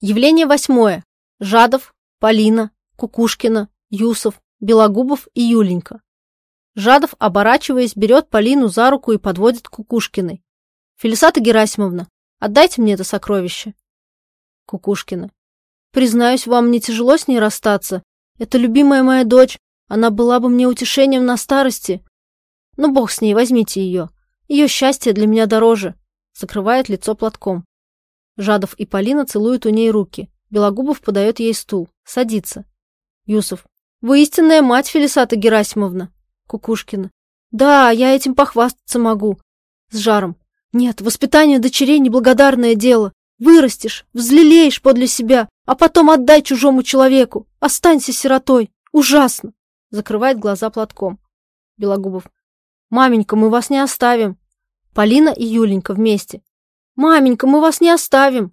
Явление восьмое. Жадов, Полина, Кукушкина, Юсов, Белогубов и Юленька. Жадов, оборачиваясь, берет Полину за руку и подводит к Кукушкиной. «Фелисата Герасимовна, отдайте мне это сокровище». Кукушкина. «Признаюсь, вам не тяжело с ней расстаться? Это любимая моя дочь, она была бы мне утешением на старости. Ну, бог с ней, возьмите ее. Ее счастье для меня дороже». Закрывает лицо платком. Жадов и Полина целуют у ней руки. Белогубов подает ей стул. Садится. Юсов. Вы истинная мать, Фелисата Герасимовна. Кукушкина. Да, я этим похвастаться могу. С жаром. Нет, воспитание дочерей неблагодарное дело. Вырастешь, взлелеешь подле себя, а потом отдай чужому человеку. Останься сиротой. Ужасно. Закрывает глаза платком. Белогубов. Маменька, мы вас не оставим. Полина и Юленька вместе. Маменька, мы вас не оставим.